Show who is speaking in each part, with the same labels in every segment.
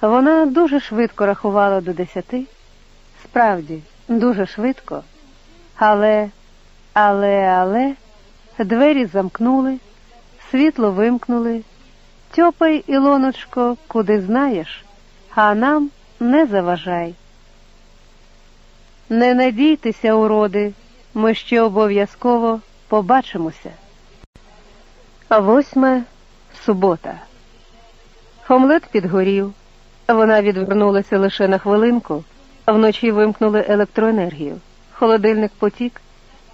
Speaker 1: Вона дуже швидко рахувала до десяти, справді, дуже швидко, але, але, але двері замкнули, світло вимкнули. Тьопай, Ілоночко, куди знаєш, а нам не заважай. Не надійтеся, уроди, ми ще обов'язково побачимося. Восьме субота. Омлет підгорів. Вона відвернулася лише на хвилинку, вночі вимкнули електроенергію, холодильник потік,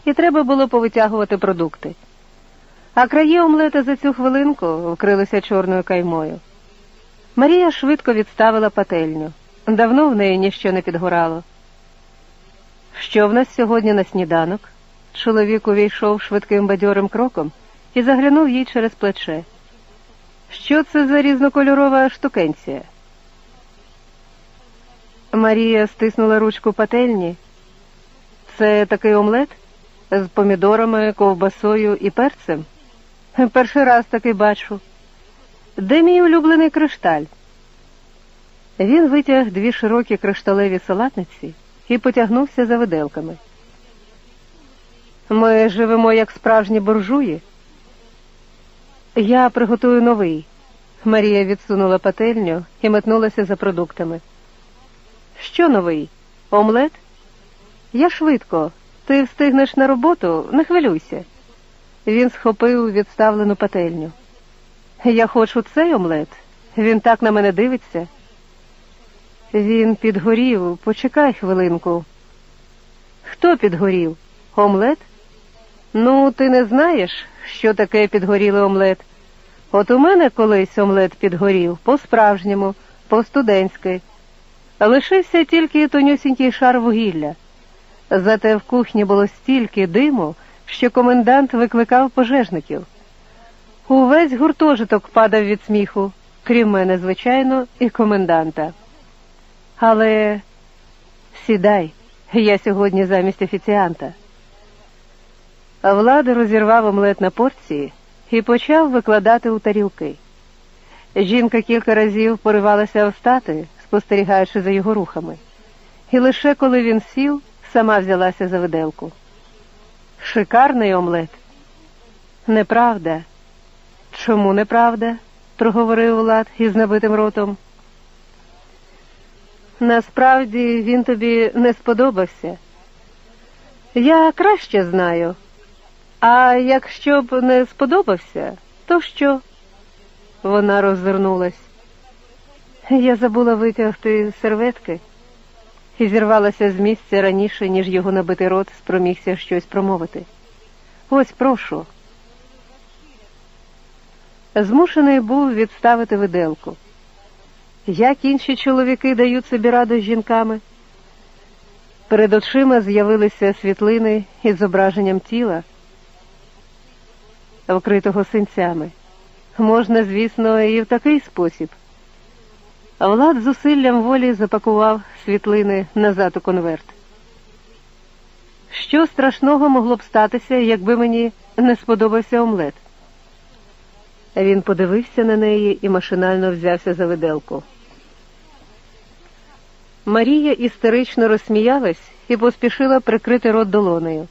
Speaker 1: і треба було повитягувати продукти. А краї омлета за цю хвилинку вкрилися чорною каймою. Марія швидко відставила пательню. Давно в неї ніщо не підгорало. Що в нас сьогодні на сніданок? Чоловік увійшов швидким бадьорим кроком і заглянув їй через плече. Що це за різнокольорова штукенція? Марія стиснула ручку пательні. Це такий омлет з помідорами, ковбасою і перцем. Перший раз таки бачу. Де мій улюблений кришталь? Він витяг дві широкі кришталеві салатниці і потягнувся за виделками. Ми живемо як справжні буржуї. Я приготую новий. Марія відсунула пательню і метнулася за продуктами. Що новий? Омлет? Я швидко. Ти встигнеш на роботу, не хвилюйся. Він схопив відставлену пательню. Я хочу цей омлет. Він так на мене дивиться. Він підгорів, почекай хвилинку. Хто підгорів? Омлет? Ну, ти не знаєш, що таке підгорілий омлет. От у мене колись омлет підгорів по-справжньому, по-студентськи. Лишився тільки тонюсінький шар вугілля. Зате в кухні було стільки диму, що комендант викликав пожежників. Увесь гуртожиток падав від сміху, крім мене, звичайно, і коменданта. Але сідай, я сьогодні замість офіціанта. Влад розірвав омлет на порції і почав викладати у тарілки. Жінка кілька разів поривалася встати, спостерігаючи за його рухами, і лише коли він сів, сама взялася за виделку. Шикарний омлет. Неправда. Чому неправда? проговорив Влад із набитим ротом. Насправді він тобі не сподобався. Я краще знаю. А якщо б не сподобався, то що? Вона розвернулась. Я забула витягти серветки і зірвалася з місця раніше, ніж його набитий рот спромігся щось промовити. Ось прошу. Змушений був відставити виделку. Як інші чоловіки дають собі раду з жінками? Перед очима з'явилися світлини із зображенням тіла, вкритого синцями. Можна, звісно, і в такий спосіб. Влад зусиллям волі запакував світлини назад у конверт. Що страшного могло б статися, якби мені не сподобався омлет? Він подивився на неї і машинально взявся за виделку. Марія істерично розсміялась і поспішила прикрити рот долонею,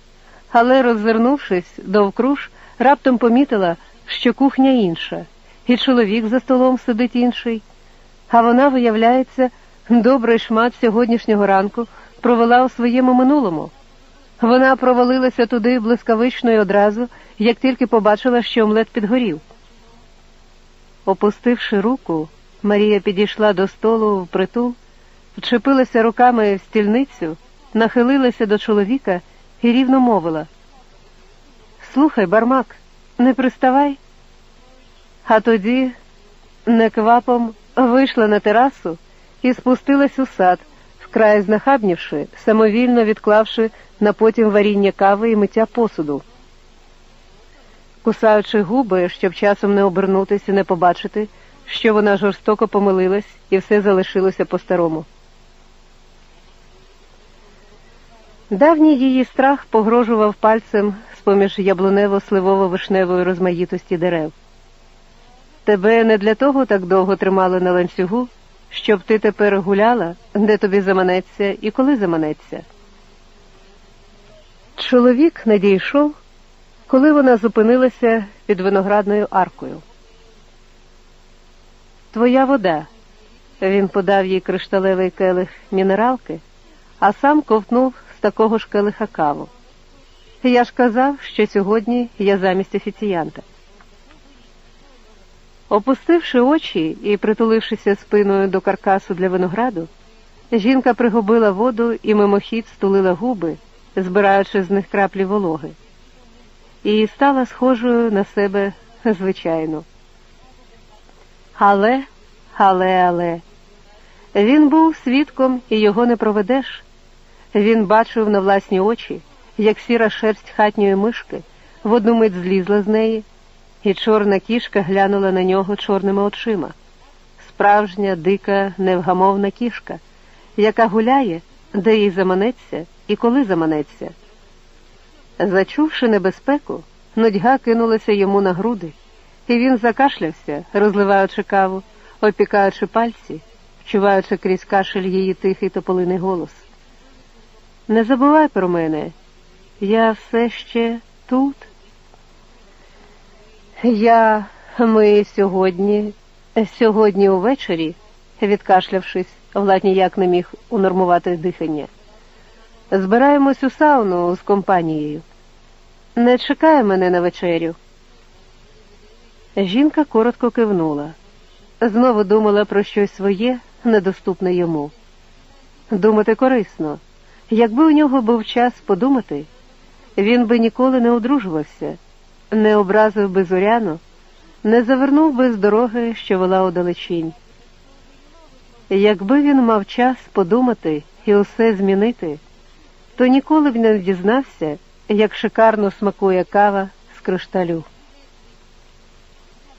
Speaker 1: але, розвернувшись довкруж, раптом помітила, що кухня інша, і чоловік за столом сидить інший, а вона, виявляється, добрий шмат сьогоднішнього ранку провела у своєму минулому. Вона провалилася туди блискавично й одразу, як тільки побачила, що омлет підгорів. Опустивши руку, Марія підійшла до столу в притул, вчепилася руками в стільницю, нахилилася до чоловіка і рівно мовила: Слухай, бармак, не приставай. А тоді неквапом вийшла на терасу і спустилась у сад, вкрай знахабнівши, самовільно відклавши на потім варіння кави і миття посуду. Кусаючи губи, щоб часом не обернутися і не побачити, що вона жорстоко помилилась і все залишилося по-старому. Давній її страх погрожував пальцем з-поміж яблунево-сливово-вишневої розмаїтості дерев. Тебе не для того так довго тримали на ланцюгу, щоб ти тепер гуляла, де тобі заманеться і коли заманеться. Чоловік надійшов, коли вона зупинилася під виноградною аркою. Твоя вода. Він подав їй кришталевий келих мінералки, а сам ковтнув з такого ж келиха каву. Я ж казав, що сьогодні я замість офіціянта. Опустивши очі і притулившися спиною до каркасу для винограду, жінка пригубила воду і мимохід стулила губи, збираючи з них краплі вологи, і стала схожою на себе звичайно. Але, але, але, він був свідком і його не проведеш. Він бачив на власні очі, як сіра шерсть хатньої мишки в одну мить злізла з неї і чорна кішка глянула на нього чорними очима. Справжня, дика, невгамовна кішка, яка гуляє, де їй заманеться і коли заманеться. Зачувши небезпеку, нудьга кинулася йому на груди, і він закашлявся, розливаючи каву, опікаючи пальці, вчуваючи крізь кашель її тихий тополиний голос. Не забувай про мене, я все ще тут. Я, ми сьогодні, сьогодні увечері, відкашлявшись, Влад ніяк не міг унормувати дихання. Збираємось у сауну з компанією. Не чекає мене на вечерю. Жінка коротко кивнула. Знову думала про щось своє, недоступне йому. Думати корисно. Якби у нього був час подумати, він би ніколи не одружувався не образив би зоряну, не завернув би з дороги, що вела удалечінь. Якби він мав час подумати і усе змінити, то ніколи б не дізнався, як шикарно смакує кава з кришталю.